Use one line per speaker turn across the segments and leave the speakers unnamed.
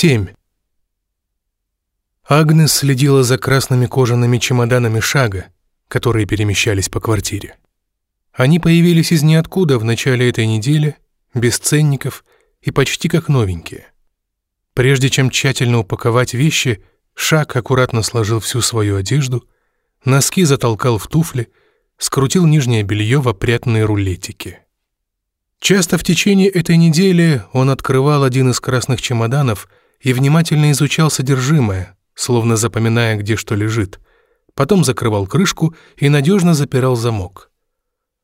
7. Агнес следила за красными кожаными чемоданами шага, которые перемещались по квартире. Они появились из ниоткуда в начале этой недели, без ценников и почти как новенькие. Прежде чем тщательно упаковать вещи, Шаг аккуратно сложил всю свою одежду, носки затолкал в туфли, скрутил нижнее белье в опрятные рулетики. Часто в течение этой недели он открывал один из красных чемоданов и внимательно изучал содержимое, словно запоминая, где что лежит. Потом закрывал крышку и надежно запирал замок.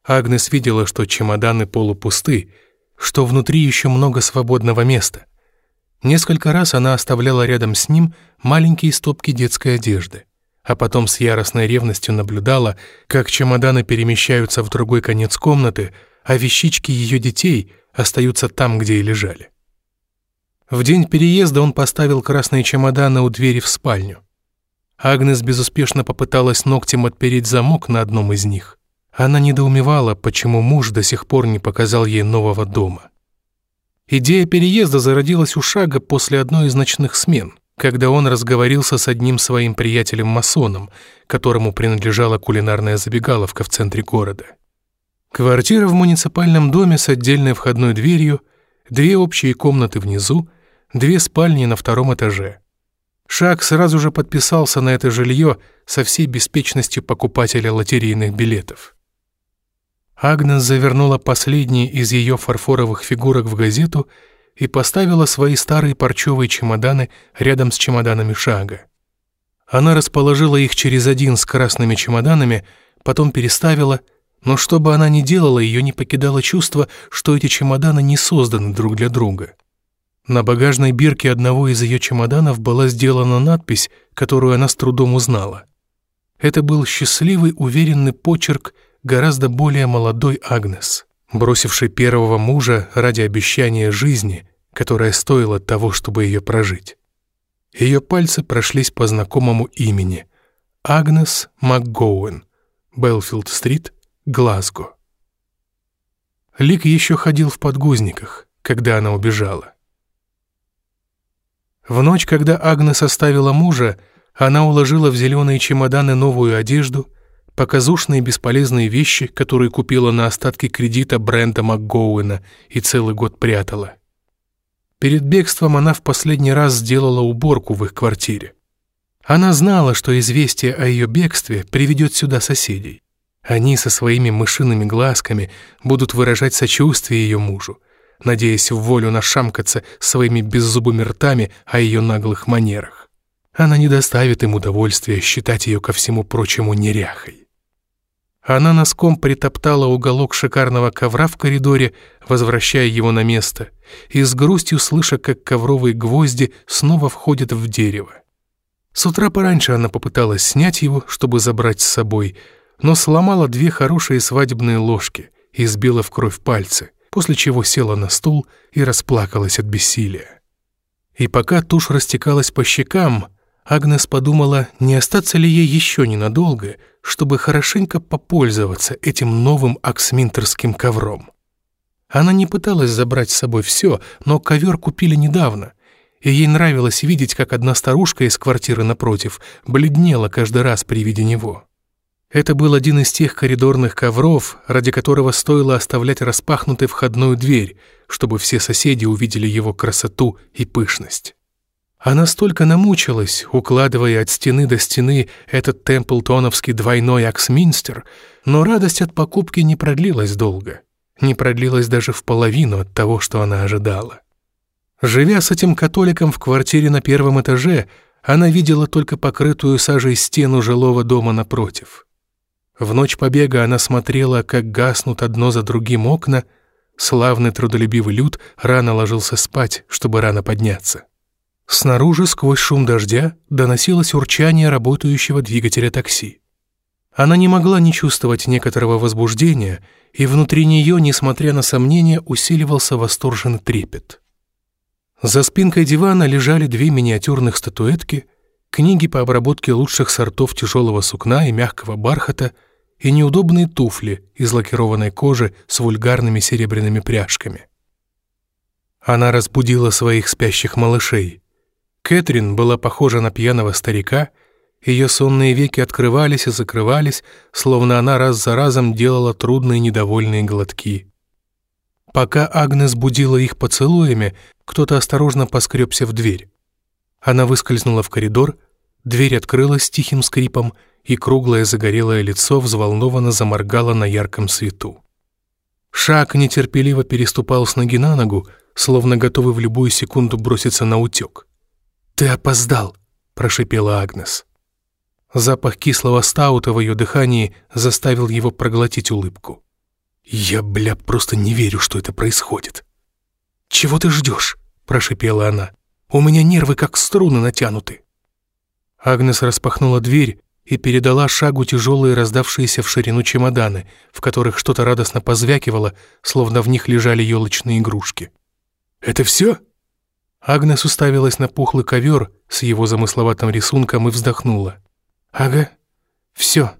Агнес видела, что чемоданы полупусты, что внутри еще много свободного места. Несколько раз она оставляла рядом с ним маленькие стопки детской одежды, а потом с яростной ревностью наблюдала, как чемоданы перемещаются в другой конец комнаты, а вещички ее детей остаются там, где и лежали. В день переезда он поставил красные чемоданы у двери в спальню. Агнес безуспешно попыталась ногтем отпереть замок на одном из них. Она недоумевала, почему муж до сих пор не показал ей нового дома. Идея переезда зародилась у Шага после одной из ночных смен, когда он разговорился с одним своим приятелем-масоном, которому принадлежала кулинарная забегаловка в центре города. Квартира в муниципальном доме с отдельной входной дверью, две общие комнаты внизу, две спальни на втором этаже. Шаг сразу же подписался на это жилье со всей беспечностью покупателя лотерейных билетов. Агнес завернула последние из ее фарфоровых фигурок в газету и поставила свои старые парчевые чемоданы рядом с чемоданами Шага. Она расположила их через один с красными чемоданами, потом переставила — но что бы она ни делала, ее не покидало чувство, что эти чемоданы не созданы друг для друга. На багажной бирке одного из ее чемоданов была сделана надпись, которую она с трудом узнала. Это был счастливый, уверенный почерк гораздо более молодой Агнес, бросившей первого мужа ради обещания жизни, которая стоила того, чтобы ее прожить. Ее пальцы прошлись по знакомому имени — Агнес МакГоуэн, Белфилд-стрит, Глазго. Лик еще ходил в подгузниках, когда она убежала. В ночь, когда Агнес оставила мужа, она уложила в зеленые чемоданы новую одежду, показушные бесполезные вещи, которые купила на остатки кредита Брента МакГоуэна и целый год прятала. Перед бегством она в последний раз сделала уборку в их квартире. Она знала, что известие о ее бегстве приведет сюда соседей. Они со своими мышиными глазками будут выражать сочувствие ее мужу, надеясь в волю нашамкаться своими беззубыми ртами о ее наглых манерах. Она не доставит им удовольствия считать ее ко всему прочему неряхой. Она носком притоптала уголок шикарного ковра в коридоре, возвращая его на место, и с грустью слыша, как ковровые гвозди снова входят в дерево. С утра пораньше она попыталась снять его, чтобы забрать с собой — но сломала две хорошие свадебные ложки и сбила в кровь пальцы, после чего села на стул и расплакалась от бессилия. И пока тушь растекалась по щекам, Агнес подумала, не остаться ли ей еще ненадолго, чтобы хорошенько попользоваться этим новым аксминтерским ковром. Она не пыталась забрать с собой все, но ковер купили недавно, и ей нравилось видеть, как одна старушка из квартиры напротив бледнела каждый раз при виде него. Это был один из тех коридорных ковров, ради которого стоило оставлять распахнутой входную дверь, чтобы все соседи увидели его красоту и пышность. Она столько намучилась, укладывая от стены до стены этот темплтоновский двойной Аксминстер, но радость от покупки не продлилась долго, не продлилась даже в половину от того, что она ожидала. Живя с этим католиком в квартире на первом этаже, она видела только покрытую сажей стену жилого дома напротив. В ночь побега она смотрела, как гаснут одно за другим окна. Славный трудолюбивый люд рано ложился спать, чтобы рано подняться. Снаружи, сквозь шум дождя, доносилось урчание работающего двигателя такси. Она не могла не чувствовать некоторого возбуждения, и внутри нее, несмотря на сомнения, усиливался восторженный трепет. За спинкой дивана лежали две миниатюрных статуэтки, книги по обработке лучших сортов тяжелого сукна и мягкого бархата — и неудобные туфли из лакированной кожи с вульгарными серебряными пряжками. Она разбудила своих спящих малышей, Кэтрин была похожа на пьяного старика, ее сонные веки открывались и закрывались, словно она раз за разом делала трудные недовольные глотки. Пока Агнес будила их поцелуями, кто-то осторожно поскребся в дверь. Она выскользнула в коридор, дверь открылась тихим скрипом, и круглое загорелое лицо взволнованно заморгало на ярком свету. Шаг нетерпеливо переступал с ноги на ногу, словно готовый в любую секунду броситься на утек. «Ты опоздал», — прошипела Агнес. Запах кислого стаута в ее дыхании заставил его проглотить улыбку. «Я, бля, просто не верю, что это происходит». «Чего ты ждешь?» — прошипела она. «У меня нервы как струны натянуты». Агнес распахнула дверь и передала шагу тяжелые раздавшиеся в ширину чемоданы, в которых что-то радостно позвякивало, словно в них лежали елочные игрушки. «Это все?» Агнес уставилась на пухлый ковер с его замысловатым рисунком и вздохнула. «Ага, все».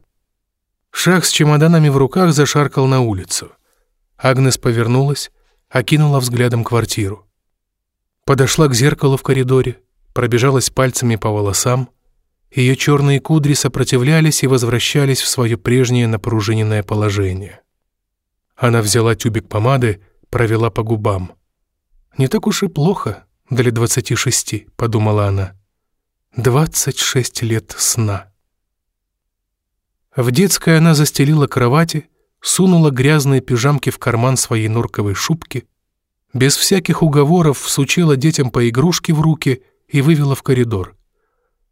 Шах с чемоданами в руках зашаркал на улицу. Агнес повернулась, окинула взглядом квартиру. Подошла к зеркалу в коридоре, пробежалась пальцами по волосам. Ее черные кудри сопротивлялись и возвращались в свое прежнее напружиненное положение. Она взяла тюбик помады, провела по губам. «Не так уж и плохо», для двадцати шести», — подумала она. «Двадцать шесть лет сна». В детской она застелила кровати, сунула грязные пижамки в карман своей норковой шубки, без всяких уговоров всучила детям по игрушке в руки и вывела в коридор.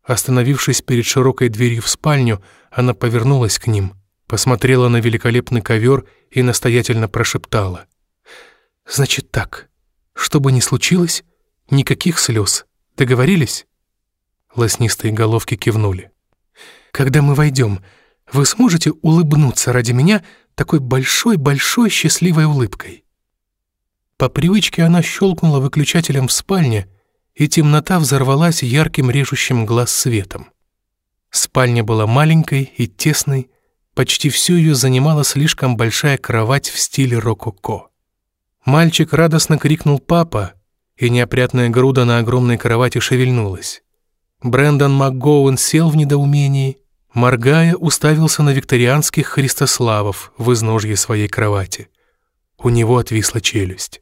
Остановившись перед широкой дверью в спальню, она повернулась к ним, посмотрела на великолепный ковер и настоятельно прошептала. «Значит так, что бы ни случилось, Никаких слез. Договорились?» Лоснистые головки кивнули. «Когда мы войдем, вы сможете улыбнуться ради меня такой большой-большой счастливой улыбкой?» По привычке она щелкнула выключателем в спальне, и темнота взорвалась ярким режущим глаз светом. Спальня была маленькой и тесной, почти всю ее занимала слишком большая кровать в стиле рококо. Мальчик радостно крикнул «папа», и неопрятная груда на огромной кровати шевельнулась. Брэндон МакГоуэн сел в недоумении, моргая, уставился на викторианских христославов в изножье своей кровати. У него отвисла челюсть.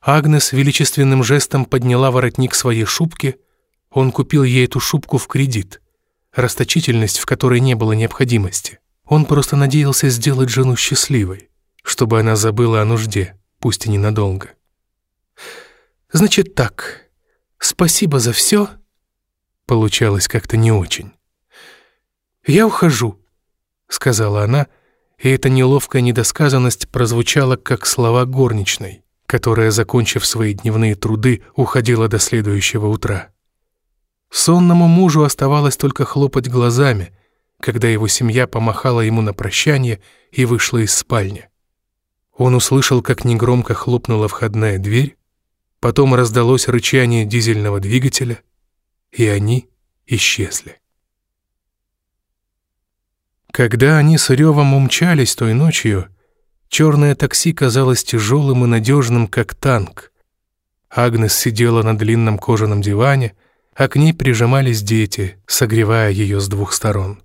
Агнес величественным жестом подняла воротник своей шубки, он купил ей эту шубку в кредит, расточительность в которой не было необходимости. Он просто надеялся сделать жену счастливой, чтобы она забыла о нужде, пусть и ненадолго. Значит так, спасибо за все. Получалось как-то не очень. Я ухожу, сказала она, и эта неловкая недосказанность прозвучала как слова горничной, которая, закончив свои дневные труды, уходила до следующего утра. Сонному мужу оставалось только хлопать глазами, когда его семья помахала ему на прощание и вышла из спальни. Он услышал, как негромко хлопнула входная дверь, Потом раздалось рычание дизельного двигателя, и они исчезли. Когда они с ревом умчались той ночью, черное такси казалось тяжелым и надежным, как танк. Агнес сидела на длинном кожаном диване, а к ней прижимались дети, согревая ее с двух сторон.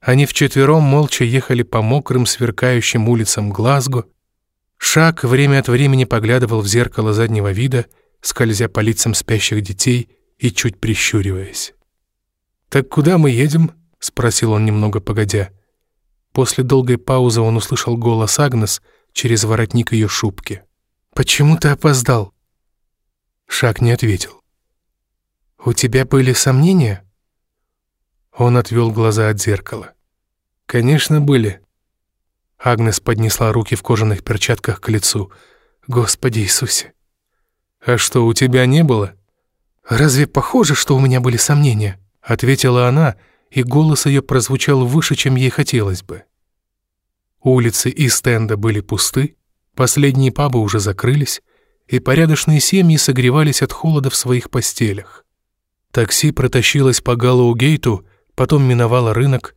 Они вчетвером молча ехали по мокрым, сверкающим улицам Глазго, Шаг время от времени поглядывал в зеркало заднего вида, скользя по лицам спящих детей и чуть прищуриваясь. «Так куда мы едем?» — спросил он немного погодя. После долгой паузы он услышал голос Агнес через воротник ее шубки. «Почему ты опоздал?» Шаг не ответил. «У тебя были сомнения?» Он отвел глаза от зеркала. «Конечно, были. Агнес поднесла руки в кожаных перчатках к лицу. «Господи Иисусе!» «А что, у тебя не было?» «Разве похоже, что у меня были сомнения?» Ответила она, и голос ее прозвучал выше, чем ей хотелось бы. Улицы Ист-Энда были пусты, последние пабы уже закрылись, и порядочные семьи согревались от холода в своих постелях. Такси протащилось по Галлоу-гейту, потом миновало рынок,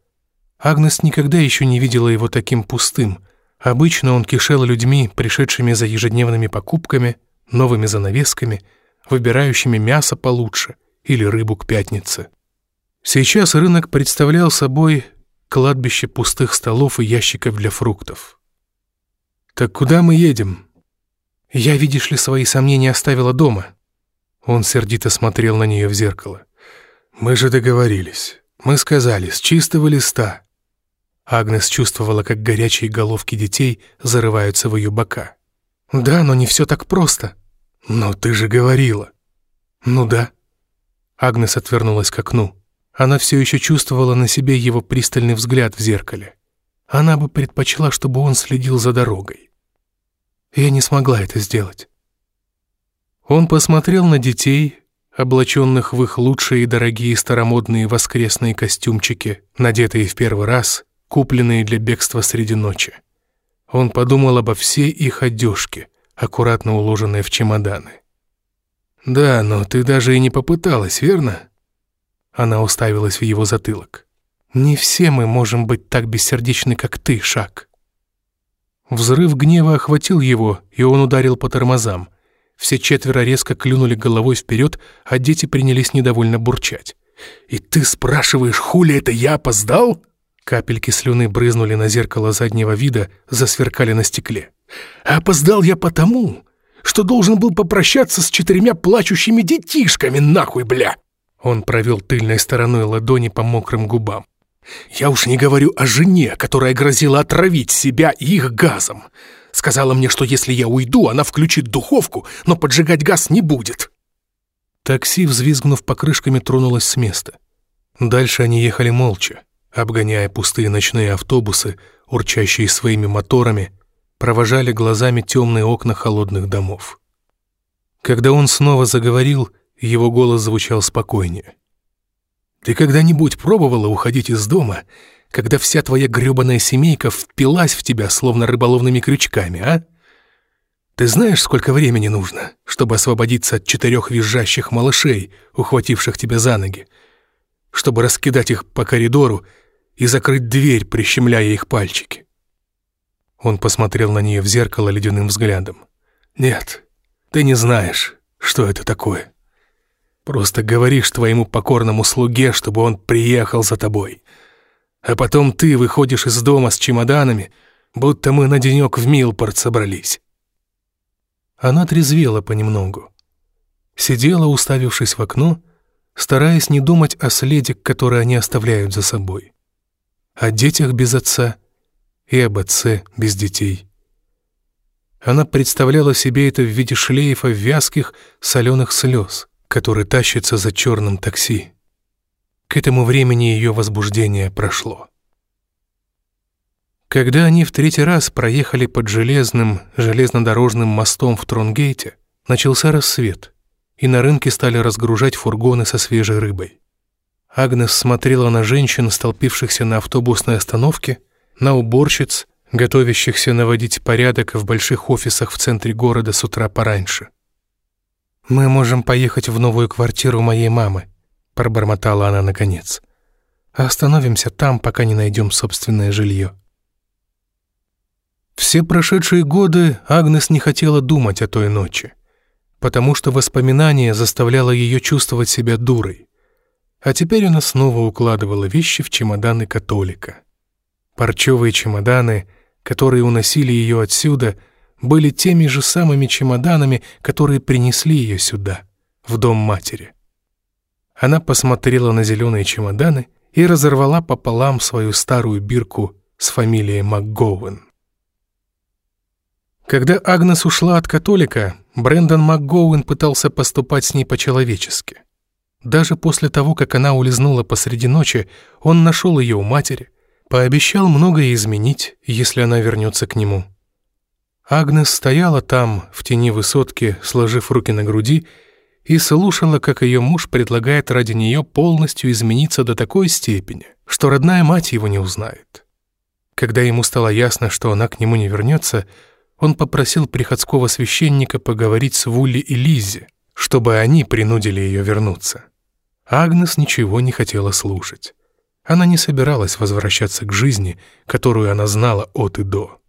Агнес никогда еще не видела его таким пустым. Обычно он кишел людьми, пришедшими за ежедневными покупками, новыми занавесками, выбирающими мясо получше или рыбу к пятнице. Сейчас рынок представлял собой кладбище пустых столов и ящиков для фруктов. «Так куда мы едем?» «Я, видишь ли, свои сомнения оставила дома». Он сердито смотрел на нее в зеркало. «Мы же договорились. Мы сказали, с чистого листа». Агнес чувствовала, как горячие головки детей зарываются в ее бока. «Да, но не все так просто». «Но ты же говорила». «Ну да». Агнес отвернулась к окну. Она все еще чувствовала на себе его пристальный взгляд в зеркале. Она бы предпочла, чтобы он следил за дорогой. Я не смогла это сделать. Он посмотрел на детей, облаченных в их лучшие и дорогие старомодные воскресные костюмчики, надетые в первый раз, купленные для бегства среди ночи. Он подумал обо всей их одежке, аккуратно уложенной в чемоданы. «Да, но ты даже и не попыталась, верно?» Она уставилась в его затылок. «Не все мы можем быть так бессердечны, как ты, Шак». Взрыв гнева охватил его, и он ударил по тормозам. Все четверо резко клюнули головой вперед, а дети принялись недовольно бурчать. «И ты спрашиваешь, хули это я опоздал?» Капельки слюны брызнули на зеркало заднего вида, засверкали на стекле. «Опоздал я потому, что должен был попрощаться с четырьмя плачущими детишками, нахуй, бля!» Он провел тыльной стороной ладони по мокрым губам. «Я уж не говорю о жене, которая грозила отравить себя их газом. Сказала мне, что если я уйду, она включит духовку, но поджигать газ не будет». Такси, взвизгнув покрышками, тронулось с места. Дальше они ехали молча, обгоняя пустые ночные автобусы, урчащие своими моторами, провожали глазами темные окна холодных домов. Когда он снова заговорил, его голос звучал спокойнее. «Ты когда-нибудь пробовала уходить из дома, когда вся твоя грёбаная семейка впилась в тебя, словно рыболовными крючками, а? Ты знаешь, сколько времени нужно, чтобы освободиться от четырех визжащих малышей, ухвативших тебя за ноги, чтобы раскидать их по коридору и закрыть дверь, прищемляя их пальчики?» Он посмотрел на нее в зеркало ледяным взглядом. «Нет, ты не знаешь, что это такое». Просто говоришь твоему покорному слуге, чтобы он приехал за тобой. А потом ты выходишь из дома с чемоданами, будто мы на денек в Милпорт собрались». Она трезвела понемногу. Сидела, уставившись в окно, стараясь не думать о следе, который они оставляют за собой. О детях без отца и об отце без детей. Она представляла себе это в виде шлейфа вязких соленых слез — который тащится за черным такси. К этому времени ее возбуждение прошло. Когда они в третий раз проехали под железным, железнодорожным мостом в Тронгейте, начался рассвет, и на рынке стали разгружать фургоны со свежей рыбой. Агнес смотрела на женщин, столпившихся на автобусной остановке, на уборщиц, готовящихся наводить порядок в больших офисах в центре города с утра пораньше. «Мы можем поехать в новую квартиру моей мамы», — пробормотала она наконец. «Остановимся там, пока не найдем собственное жилье». Все прошедшие годы Агнес не хотела думать о той ночи, потому что воспоминание заставляло ее чувствовать себя дурой. А теперь она снова укладывала вещи в чемоданы католика. Парчевые чемоданы, которые уносили ее отсюда — были теми же самыми чемоданами, которые принесли ее сюда, в дом матери. Она посмотрела на зеленые чемоданы и разорвала пополам свою старую бирку с фамилией МакГоуэн. Когда Агнес ушла от католика, Брэндон МакГоуэн пытался поступать с ней по-человечески. Даже после того, как она улизнула посреди ночи, он нашел ее у матери, пообещал многое изменить, если она вернется к нему. Агнес стояла там, в тени высотки, сложив руки на груди, и слушала, как ее муж предлагает ради нее полностью измениться до такой степени, что родная мать его не узнает. Когда ему стало ясно, что она к нему не вернется, он попросил приходского священника поговорить с Вулли и Лиззи, чтобы они принудили ее вернуться. Агнес ничего не хотела слушать. Она не собиралась возвращаться к жизни, которую она знала от и до.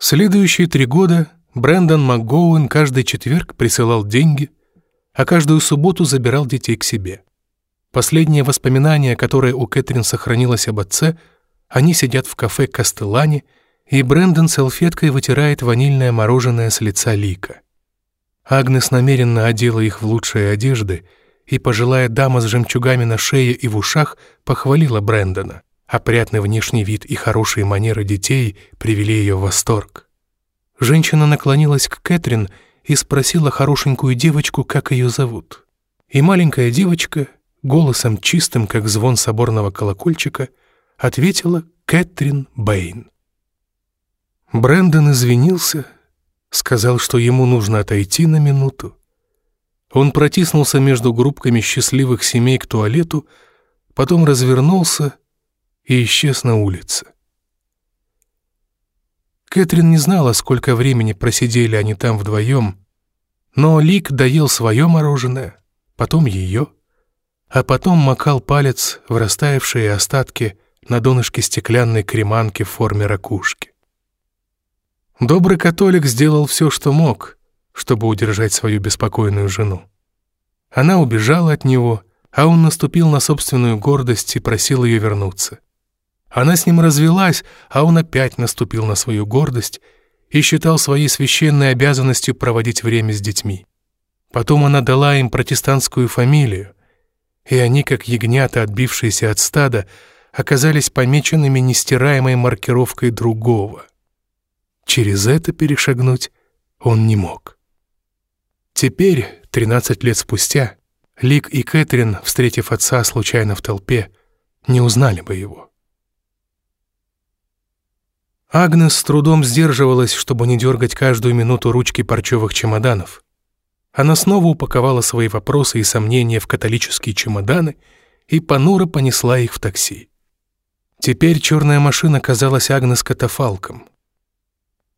Следующие три года Брэндон МакГоуэн каждый четверг присылал деньги, а каждую субботу забирал детей к себе. Последнее воспоминание, которое у Кэтрин сохранилось об отце, они сидят в кафе «Кастелани», и Брэндон салфеткой вытирает ванильное мороженое с лица Лика. Агнес намеренно одела их в лучшие одежды, и пожилая дама с жемчугами на шее и в ушах похвалила Брэндона. Опрятный внешний вид и хорошие манеры детей привели ее в восторг. Женщина наклонилась к Кэтрин и спросила хорошенькую девочку, как ее зовут. И маленькая девочка, голосом чистым, как звон соборного колокольчика, ответила Кэтрин Бэйн. Брэндон извинился, сказал, что ему нужно отойти на минуту. Он протиснулся между группками счастливых семей к туалету, потом развернулся и исчез на улице. Кэтрин не знала, сколько времени просидели они там вдвоем, но Лик доел свое мороженое, потом ее, а потом макал палец в растаявшие остатки на донышке стеклянной креманки в форме ракушки. Добрый католик сделал все, что мог, чтобы удержать свою беспокойную жену. Она убежала от него, а он наступил на собственную гордость и просил ее вернуться. Она с ним развелась, а он опять наступил на свою гордость и считал своей священной обязанностью проводить время с детьми. Потом она дала им протестантскую фамилию, и они, как ягнята, отбившиеся от стада, оказались помеченными нестираемой маркировкой другого. Через это перешагнуть он не мог. Теперь, 13 лет спустя, Лик и Кэтрин, встретив отца случайно в толпе, не узнали бы его. Агнес с трудом сдерживалась, чтобы не дергать каждую минуту ручки парчевых чемоданов. Она снова упаковала свои вопросы и сомнения в католические чемоданы и понуро понесла их в такси. Теперь черная машина казалась Агнес катафалком.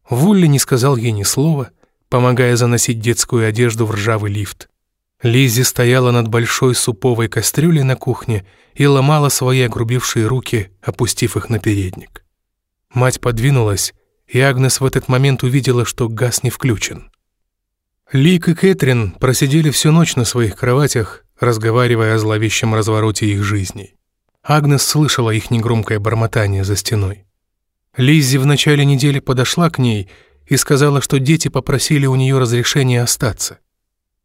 Вулли не сказал ей ни слова, помогая заносить детскую одежду в ржавый лифт. Лиззи стояла над большой суповой кастрюлей на кухне и ломала свои огрубевшие руки, опустив их на передник. Мать подвинулась, и Агнес в этот момент увидела, что газ не включен. Лик и Кэтрин просидели всю ночь на своих кроватях, разговаривая о зловещем развороте их жизней. Агнес слышала их негромкое бормотание за стеной. Лиззи в начале недели подошла к ней и сказала, что дети попросили у нее разрешения остаться.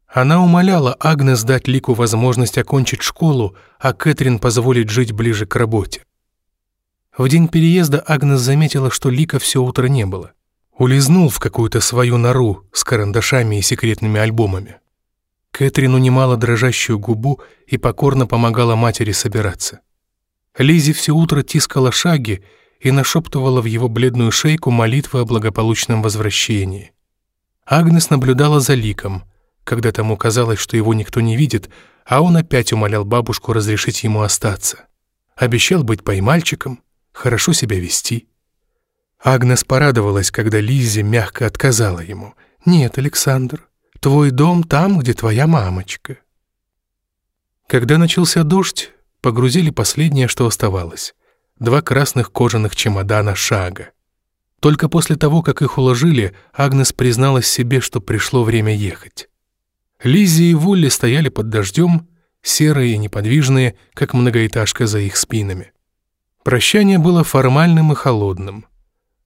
Она умоляла Агнес дать Лику возможность окончить школу, а Кэтрин позволить жить ближе к работе. В день переезда Агнес заметила, что Лика все утро не было. Улизнул в какую-то свою нору с карандашами и секретными альбомами. Кэтрин унимала дрожащую губу и покорно помогала матери собираться. Лизи все утро тискала шаги и нашептывала в его бледную шейку молитвы о благополучном возвращении. Агнес наблюдала за Ликом, когда тому казалось, что его никто не видит, а он опять умолял бабушку разрешить ему остаться. Обещал быть поймальчиком, хорошо себя вести. Агнес порадовалась, когда Лиззи мягко отказала ему. «Нет, Александр, твой дом там, где твоя мамочка». Когда начался дождь, погрузили последнее, что оставалось. Два красных кожаных чемодана шага. Только после того, как их уложили, Агнес призналась себе, что пришло время ехать. Лиззи и Вулли стояли под дождем, серые и неподвижные, как многоэтажка за их спинами. Прощание было формальным и холодным.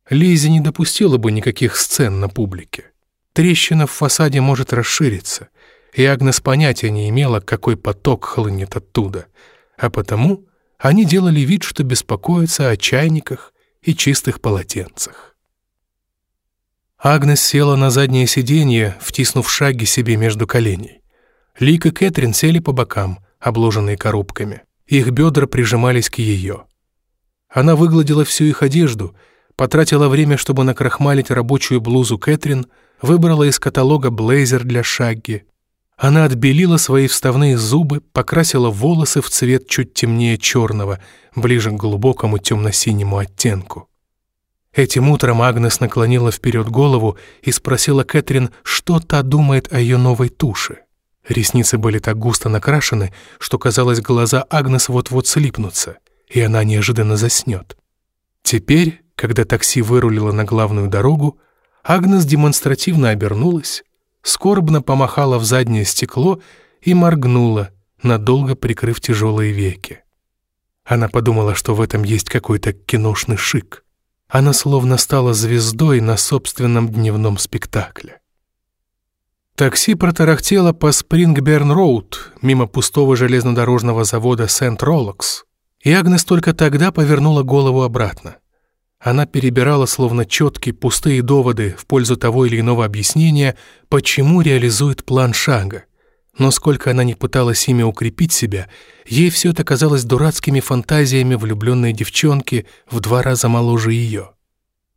Лизи не допустила бы никаких сцен на публике. Трещина в фасаде может расшириться, и Агнес понятия не имела, какой поток хлынет оттуда, а потому они делали вид, что беспокоятся о чайниках и чистых полотенцах. Агнес села на заднее сиденье, втиснув шаги себе между коленей. Лик и Кэтрин сели по бокам, обложенные коробками. Их бедра прижимались к ее. Она выгладила всю их одежду, потратила время, чтобы накрахмалить рабочую блузу Кэтрин, выбрала из каталога блейзер для Шагги. Она отбелила свои вставные зубы, покрасила волосы в цвет чуть темнее черного, ближе к глубокому темно-синему оттенку. Этим утром Агнес наклонила вперед голову и спросила Кэтрин, что та думает о ее новой туше. Ресницы были так густо накрашены, что, казалось, глаза Агнес вот-вот слипнутся и она неожиданно заснет. Теперь, когда такси вырулило на главную дорогу, Агнес демонстративно обернулась, скорбно помахала в заднее стекло и моргнула, надолго прикрыв тяжелые веки. Она подумала, что в этом есть какой-то киношный шик. Она словно стала звездой на собственном дневном спектакле. Такси протарахтело по Спрингберн-Роуд мимо пустого железнодорожного завода Сент-Роллокс, и Агнес только тогда повернула голову обратно. Она перебирала словно четкие пустые доводы в пользу того или иного объяснения, почему реализует план шага. Но сколько она не пыталась ими укрепить себя, ей все это казалось дурацкими фантазиями влюбленной девчонки в два раза моложе ее.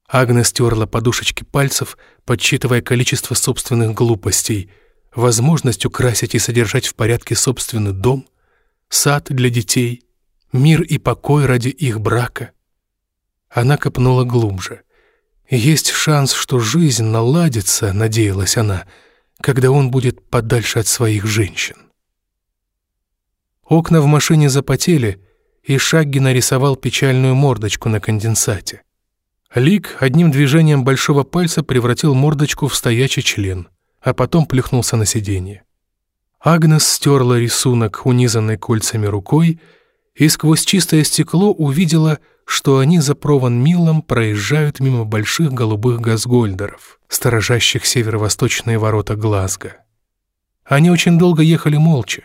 Агнес стерла подушечки пальцев, подсчитывая количество собственных глупостей, возможность украсить и содержать в порядке собственный дом, сад для детей, мир и покой ради их брака. Она копнула глубже. Есть шанс, что жизнь наладится, надеялась она, когда он будет подальше от своих женщин. Окна в машине запотели, и Шагги нарисовал печальную мордочку на конденсате. Лик одним движением большого пальца превратил мордочку в стоячий член, а потом плюхнулся на сиденье. Агнес стерла рисунок, унизанный кольцами рукой, и сквозь чистое стекло увидела, что они за Прован Миллом проезжают мимо больших голубых газгольдеров, сторожащих северо-восточные ворота Глазго. Они очень долго ехали молча.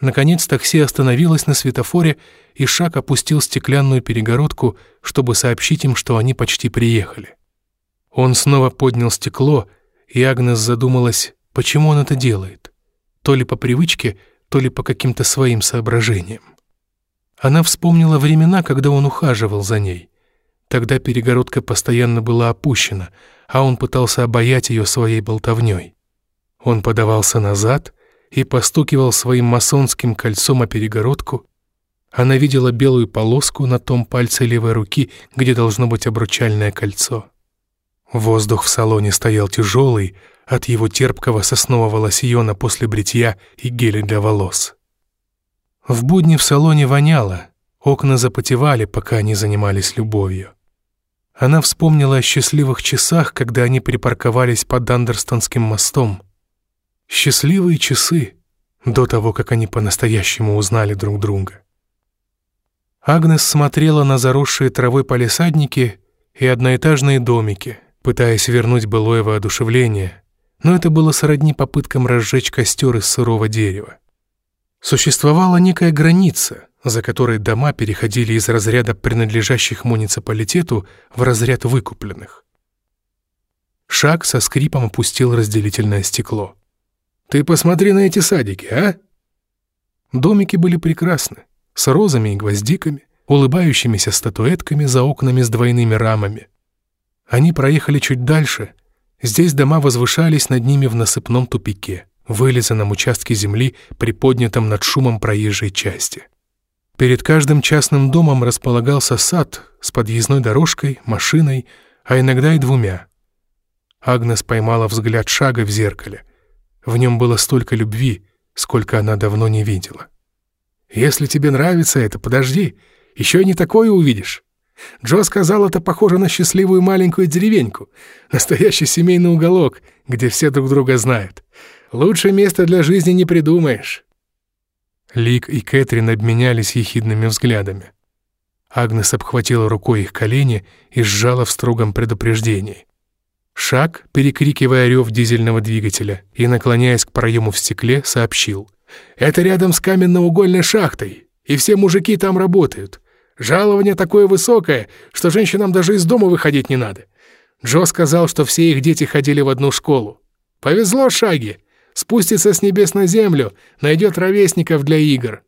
Наконец такси остановилось на светофоре, и Шак опустил стеклянную перегородку, чтобы сообщить им, что они почти приехали. Он снова поднял стекло, и Агнес задумалась, почему он это делает. То ли по привычке, то ли по каким-то своим соображениям. Она вспомнила времена, когда он ухаживал за ней. Тогда перегородка постоянно была опущена, а он пытался обаять ее своей болтовней. Он подавался назад — и постукивал своим масонским кольцом о перегородку. Она видела белую полоску на том пальце левой руки, где должно быть обручальное кольцо. Воздух в салоне стоял тяжелый от его терпкого соснового лосьона после бритья и геля для волос. В будни в салоне воняло, окна запотевали, пока они занимались любовью. Она вспомнила о счастливых часах, когда они припарковались под Андерстонским мостом — Счастливые часы до того, как они по-настоящему узнали друг друга. Агнес смотрела на заросшие травой палисадники и одноэтажные домики, пытаясь вернуть былое воодушевление, но это было сродни попыткам разжечь костер из сырого дерева. Существовала некая граница, за которой дома переходили из разряда принадлежащих муниципалитету в разряд выкупленных. Шаг со скрипом опустил разделительное стекло. Ты посмотри на эти садики, а?» Домики были прекрасны, с розами и гвоздиками, улыбающимися статуэтками за окнами с двойными рамами. Они проехали чуть дальше. Здесь дома возвышались над ними в насыпном тупике, вылизанном участке земли, приподнятом над шумом проезжей части. Перед каждым частным домом располагался сад с подъездной дорожкой, машиной, а иногда и двумя. Агнес поймала взгляд шага в зеркале — в нем было столько любви, сколько она давно не видела. «Если тебе нравится это, подожди, еще не такое увидишь». Джо сказал, это похоже на счастливую маленькую деревеньку, настоящий семейный уголок, где все друг друга знают. Лучшее место для жизни не придумаешь. Лик и Кэтрин обменялись ехидными взглядами. Агнес обхватила рукой их колени и сжала в строгом предупреждении. Шаг, перекрикивая рев дизельного двигателя и наклоняясь к проему в стекле, сообщил. «Это рядом с каменноугольной шахтой, и все мужики там работают. Жалование такое высокое, что женщинам даже из дома выходить не надо. Джо сказал, что все их дети ходили в одну школу. Повезло Шаги. Спустится с небес на землю, найдет ровесников для игр».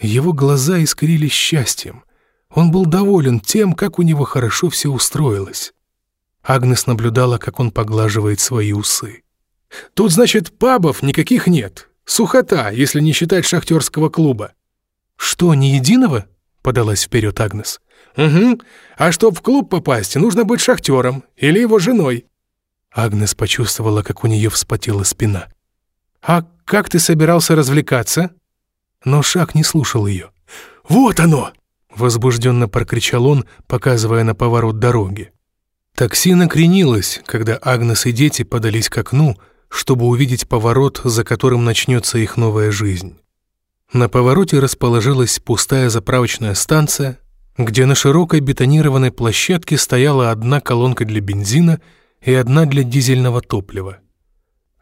Его глаза искрились счастьем. Он был доволен тем, как у него хорошо все устроилось. Агнес наблюдала, как он поглаживает свои усы. «Тут, значит, пабов никаких нет. Сухота, если не считать шахтерского клуба». «Что, ни единого?» — подалась вперед Агнес. «Угу. А чтоб в клуб попасть, нужно быть шахтером или его женой». Агнес почувствовала, как у нее вспотела спина. «А как ты собирался развлекаться?» Но Шаг не слушал ее. «Вот оно!» — возбужденно прокричал он, показывая на поворот дороги. Такси накренилось, когда Агнес и дети подались к окну, чтобы увидеть поворот, за которым начнется их новая жизнь. На повороте расположилась пустая заправочная станция, где на широкой бетонированной площадке стояла одна колонка для бензина и одна для дизельного топлива.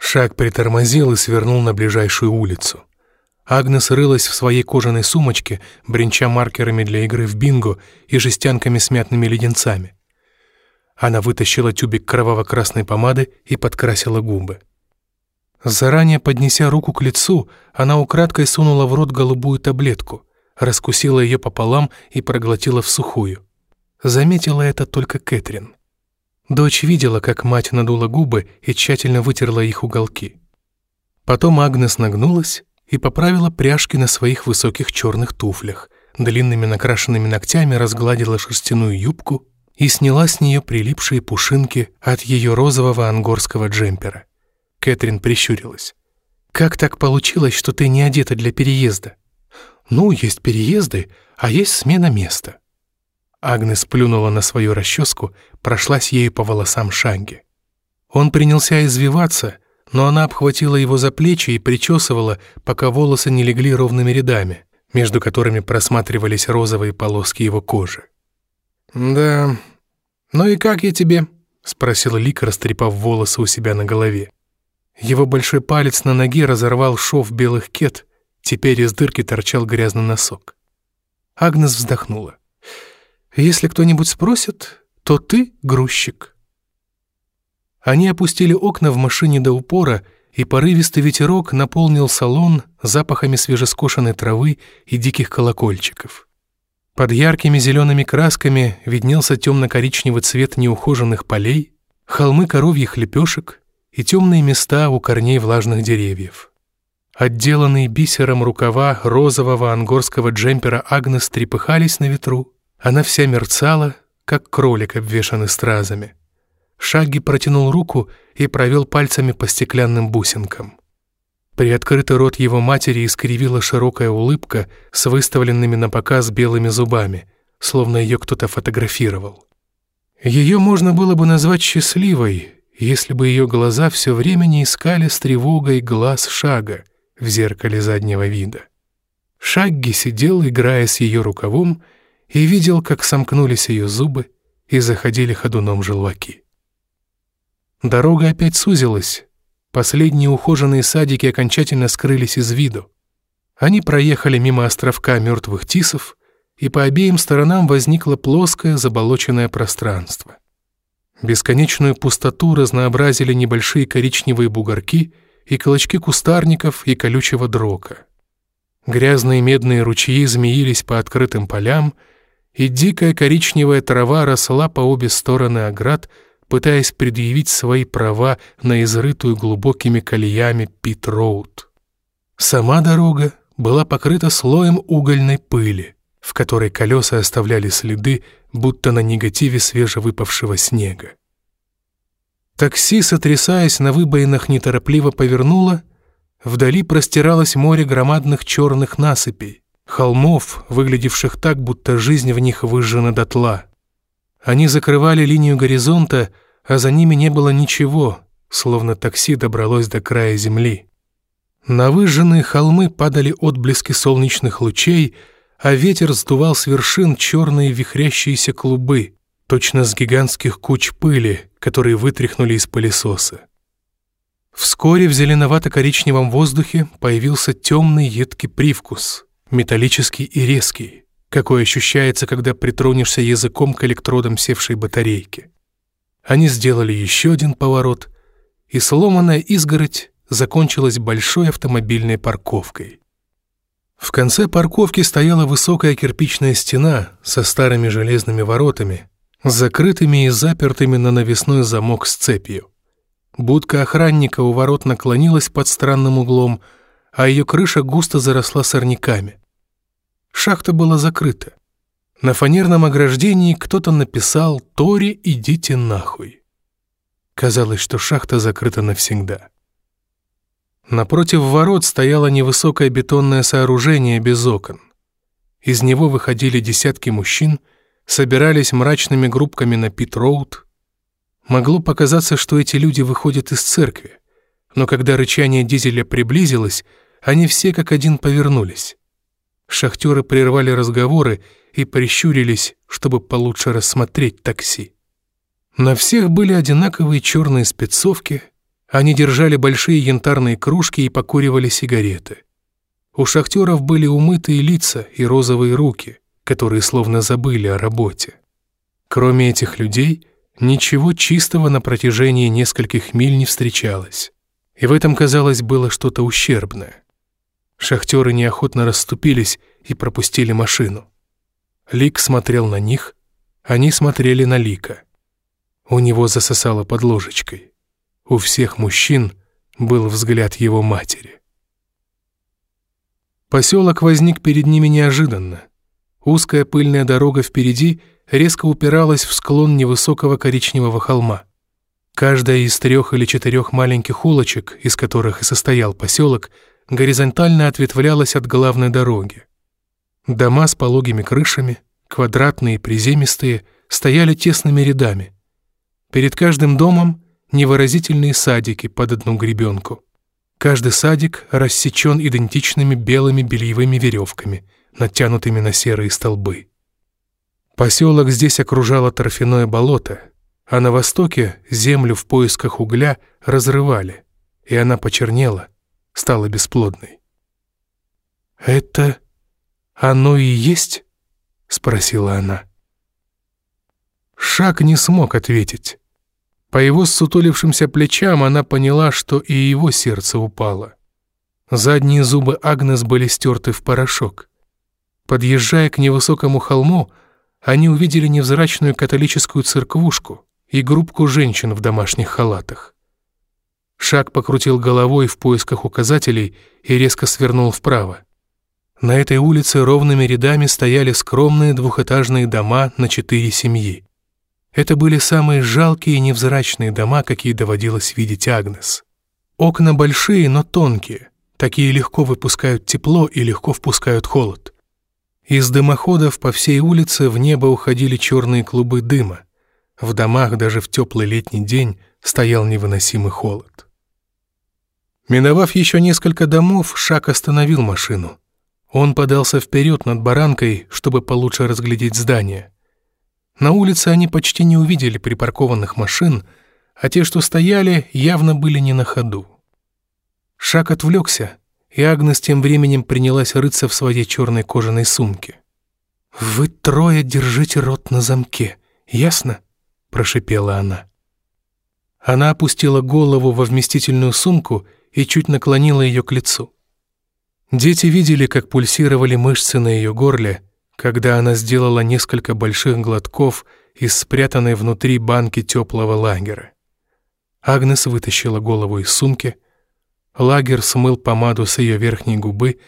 Шаг притормозил и свернул на ближайшую улицу. Агнес рылась в своей кожаной сумочке, бренча маркерами для игры в бинго и жестянками с мятными леденцами. Она вытащила тюбик кроваво-красной помады и подкрасила губы. Заранее поднеся руку к лицу, она украдкой сунула в рот голубую таблетку, раскусила ее пополам и проглотила в сухую. Заметила это только Кэтрин. Дочь видела, как мать надула губы и тщательно вытерла их уголки. Потом Агнес нагнулась и поправила пряжки на своих высоких черных туфлях, длинными накрашенными ногтями разгладила шерстяную юбку и сняла с нее прилипшие пушинки от ее розового ангорского джемпера. Кэтрин прищурилась. «Как так получилось, что ты не одета для переезда?» «Ну, есть переезды, а есть смена места». Агнес плюнула на свою расческу, прошлась ею по волосам Шанги. Он принялся извиваться, но она обхватила его за плечи и причесывала, пока волосы не легли ровными рядами, между которыми просматривались розовые полоски его кожи. «Да. Ну и как я тебе?» — спросила Лика, растрепав волосы у себя на голове. Его большой палец на ноге разорвал шов белых кет, теперь из дырки торчал грязный носок. Агнес вздохнула. «Если кто-нибудь спросит, то ты грузчик». Они опустили окна в машине до упора, и порывистый ветерок наполнил салон запахами свежескошенной травы и диких колокольчиков. Под яркими зелеными красками виднелся темно-коричневый цвет неухоженных полей, холмы коровьих лепешек и темные места у корней влажных деревьев. Отделанные бисером рукава розового ангорского джемпера Агнес трепыхались на ветру. Она вся мерцала, как кролик, обвешанный стразами. Шаги протянул руку и провел пальцами по стеклянным бусинкам. Приоткрытый рот его матери искривила широкая улыбка с выставленными на показ белыми зубами, словно ее кто-то фотографировал. Ее можно было бы назвать счастливой, если бы ее глаза все время не искали с тревогой глаз Шага в зеркале заднего вида. Шагги сидел, играя с ее рукавом, и видел, как сомкнулись ее зубы и заходили ходуном желваки. Дорога опять сузилась, Последние ухоженные садики окончательно скрылись из виду. Они проехали мимо островка мертвых тисов, и по обеим сторонам возникло плоское заболоченное пространство. Бесконечную пустоту разнообразили небольшие коричневые бугорки и клочки кустарников и колючего дрока. Грязные медные ручьи змеились по открытым полям, и дикая коричневая трава росла по обе стороны оград, пытаясь предъявить свои права на изрытую глубокими колеями Пит-Роуд. Сама дорога была покрыта слоем угольной пыли, в которой колеса оставляли следы, будто на негативе свежевыпавшего снега. Такси, сотрясаясь на выбоинах, неторопливо повернуло, вдали простиралось море громадных черных насыпей, холмов, выглядевших так, будто жизнь в них выжжена дотла. Они закрывали линию горизонта, а за ними не было ничего, словно такси добралось до края земли. На выжженные холмы падали отблески солнечных лучей, а ветер сдувал с вершин черные вихрящиеся клубы, точно с гигантских куч пыли, которые вытряхнули из пылесоса. Вскоре в зеленовато-коричневом воздухе появился темный едкий привкус, металлический и резкий какой ощущается, когда притронешься языком к электродам севшей батарейки. Они сделали еще один поворот, и сломанная изгородь закончилась большой автомобильной парковкой. В конце парковки стояла высокая кирпичная стена со старыми железными воротами, закрытыми и запертыми на навесной замок с цепью. Будка охранника у ворот наклонилась под странным углом, а ее крыша густо заросла сорняками. Шахта была закрыта. На фанерном ограждении кто-то написал «Тори, идите нахуй». Казалось, что шахта закрыта навсегда. Напротив ворот стояло невысокое бетонное сооружение без окон. Из него выходили десятки мужчин, собирались мрачными группками на Пит-Роуд. Могло показаться, что эти люди выходят из церкви, но когда рычание дизеля приблизилось, они все как один повернулись. Шахтеры прервали разговоры и прищурились, чтобы получше рассмотреть такси. На всех были одинаковые черные спецовки, они держали большие янтарные кружки и покуривали сигареты. У шахтеров были умытые лица и розовые руки, которые словно забыли о работе. Кроме этих людей, ничего чистого на протяжении нескольких миль не встречалось. И в этом, казалось, было что-то ущербное. Шахтеры неохотно расступились и пропустили машину. Лик смотрел на них, они смотрели на Лика. У него засосало под ложечкой. У всех мужчин был взгляд его матери. Поселок возник перед ними неожиданно. Узкая пыльная дорога впереди резко упиралась в склон невысокого коричневого холма. Каждая из трех или четырех маленьких улочек, из которых и состоял поселок, горизонтально ответвлялась от главной дороги. Дома с пологими крышами, квадратные и приземистые, стояли тесными рядами. Перед каждым домом невыразительные садики под одну гребенку. Каждый садик рассечен идентичными белыми бельевыми веревками, натянутыми на серые столбы. Поселок здесь окружало торфяное болото, а на востоке землю в поисках угля разрывали, и она почернела, стала бесплодной. «Это оно и есть?» — спросила она. Шаг не смог ответить. По его ссутулившимся плечам она поняла, что и его сердце упало. Задние зубы Агнес были стерты в порошок. Подъезжая к невысокому холму, они увидели невзрачную католическую церквушку и группку женщин в домашних халатах. Шаг покрутил головой в поисках указателей и резко свернул вправо. На этой улице ровными рядами стояли скромные двухэтажные дома на четыре семьи. Это были самые жалкие и невзрачные дома, какие доводилось видеть Агнес. Окна большие, но тонкие. Такие легко выпускают тепло и легко впускают холод. Из дымоходов по всей улице в небо уходили черные клубы дыма. В домах даже в теплый летний день стоял невыносимый холод. Миновав еще несколько домов, Шак остановил машину. Он подался вперед над баранкой, чтобы получше разглядеть здание. На улице они почти не увидели припаркованных машин, а те, что стояли, явно были не на ходу. Шаг отвлекся, и Агнес тем временем принялась рыться в своей черной кожаной сумке. «Вы трое держите рот на замке, ясно?» – прошипела она. Она опустила голову во вместительную сумку и чуть наклонила ее к лицу. Дети видели, как пульсировали мышцы на ее горле, когда она сделала несколько больших глотков из спрятанной внутри банки теплого лагера. Агнес вытащила голову из сумки, лагер смыл помаду с ее верхней губы,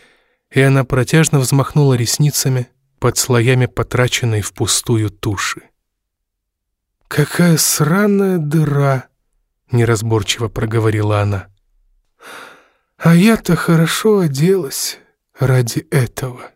и она протяжно взмахнула ресницами под слоями потраченной впустую туши. «Какая сраная дыра!» — неразборчиво проговорила она. «А я-то хорошо оделась ради этого».